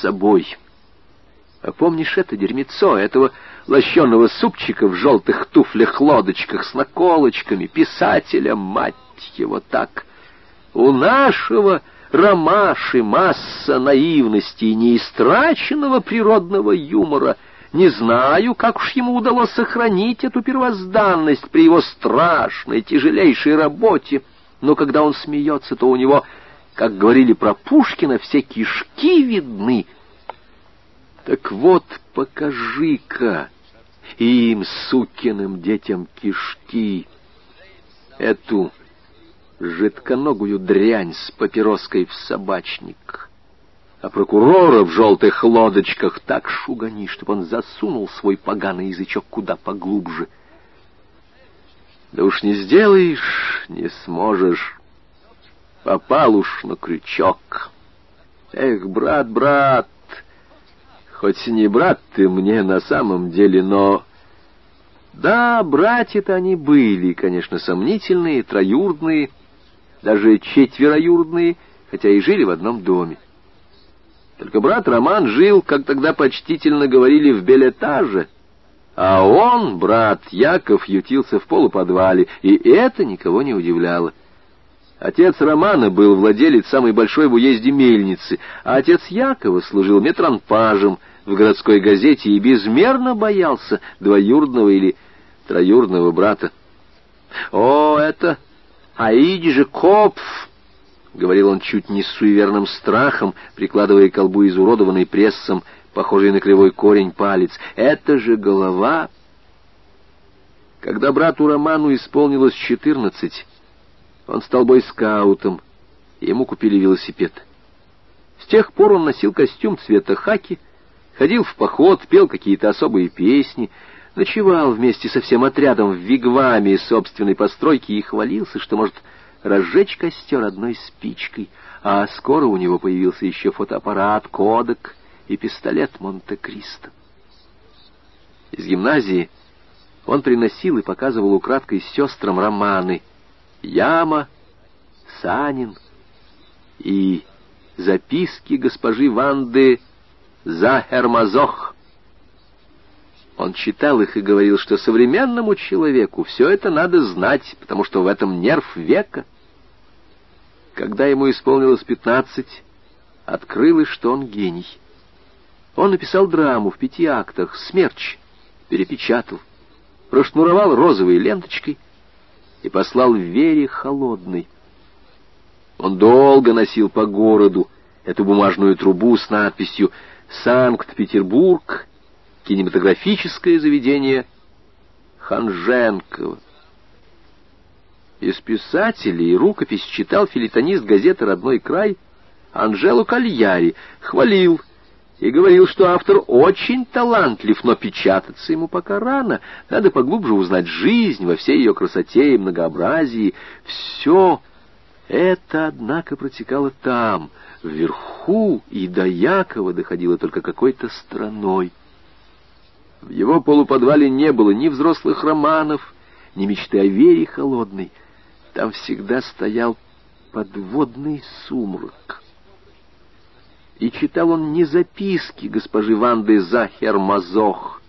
собой. А помнишь это дерьмецо, этого лощеного супчика в желтых туфлях-лодочках с наколочками, писателя, мать его, так? У нашего ромаши масса наивности и неистраченного природного юмора. Не знаю, как уж ему удалось сохранить эту первозданность при его страшной, тяжелейшей работе, но когда он смеется, то у него, как говорили про Пушкина, все кишки видны. Так вот, покажи-ка им, сукиным детям, кишки, эту жидконогую дрянь с папироской в собачник. А прокурора в желтых лодочках так шугани, чтобы он засунул свой поганый язычок куда поглубже. Да уж не сделаешь, не сможешь. Попал уж на крючок. Эх, брат, брат, хоть не брат ты мне на самом деле, но... Да, братья-то они были, конечно, сомнительные, троюродные, даже четвероюродные, хотя и жили в одном доме. Только брат Роман жил, как тогда почтительно говорили, в белетаже, а он, брат Яков, ютился в полуподвале, и это никого не удивляло. Отец Романа был владелец самой большой в уезде мельницы, а отец Якова служил метранпажем в городской газете и безмерно боялся двоюродного или троюродного брата. О, это «Аиди же, Копф!» — говорил он чуть не с суеверным страхом, прикладывая к колбу изуродованный прессом, похожий на кривой корень палец. «Это же голова!» Когда брату Роману исполнилось четырнадцать, он стал бойскаутом, и ему купили велосипед. С тех пор он носил костюм цвета хаки, ходил в поход, пел какие-то особые песни — ночевал вместе со всем отрядом в вигваме собственной постройки и хвалился, что может разжечь костер одной спичкой, а скоро у него появился еще фотоаппарат, кодек и пистолет Монте-Кристо. Из гимназии он приносил и показывал украдкой сестрам романы «Яма», «Санин» и записки госпожи Ванды Захермазох, он читал их и говорил, что современному человеку все это надо знать, потому что в этом нерв века. Когда ему исполнилось пятнадцать, открылось, что он гений. Он написал драму в пяти актах «Смерч», перепечатал, прошнуровал розовой ленточкой и послал Вере холодной. Он долго носил по городу эту бумажную трубу с надписью «Санкт-Петербург кинематографическое заведение Ханженкова. Из писателей рукопись читал филитонист газеты «Родной край» Анжелу Кальяри, хвалил и говорил, что автор очень талантлив, но печататься ему пока рано, надо поглубже узнать жизнь во всей ее красоте и многообразии. Все это, однако, протекало там, вверху, и до Якова доходило только какой-то страной. В его полуподвале не было ни взрослых романов, ни мечты о вере холодной. Там всегда стоял подводный сумрак. И читал он не записки госпожи Ванды Захер-Мазох,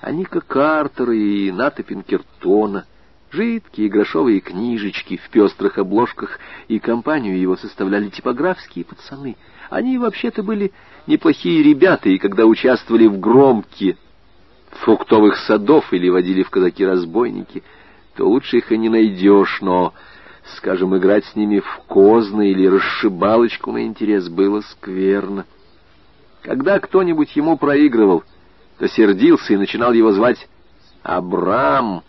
а Ника Картера и Ната Пинкертона, жидкие грошовые книжечки в пестрых обложках, и компанию его составляли типографские пацаны. Они вообще-то были неплохие ребята, и когда участвовали в громке фруктовых садов или водили в казаки-разбойники, то лучше их и не найдешь, но, скажем, играть с ними в козны или расшибалочку на интерес было скверно. Когда кто-нибудь ему проигрывал, то сердился и начинал его звать Абрам,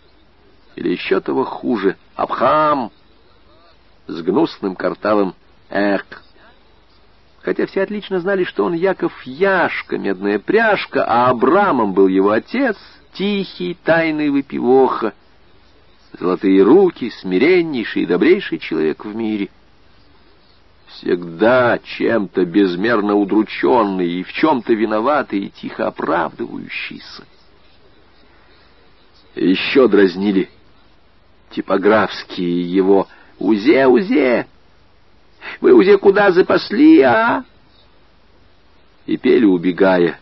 или еще того хуже, Абхам, с гнусным картавым «эк» хотя все отлично знали, что он Яков Яшка, медная пряжка, а Абрамом был его отец, тихий, тайный выпивоха, золотые руки, смиреннейший и добрейший человек в мире. Всегда чем-то безмерно удрученный и в чем-то виноватый и тихо оправдывающийся. Еще дразнили типографские его «Узе-узе!» Вы уже куда запасли, а? и пели, убегая,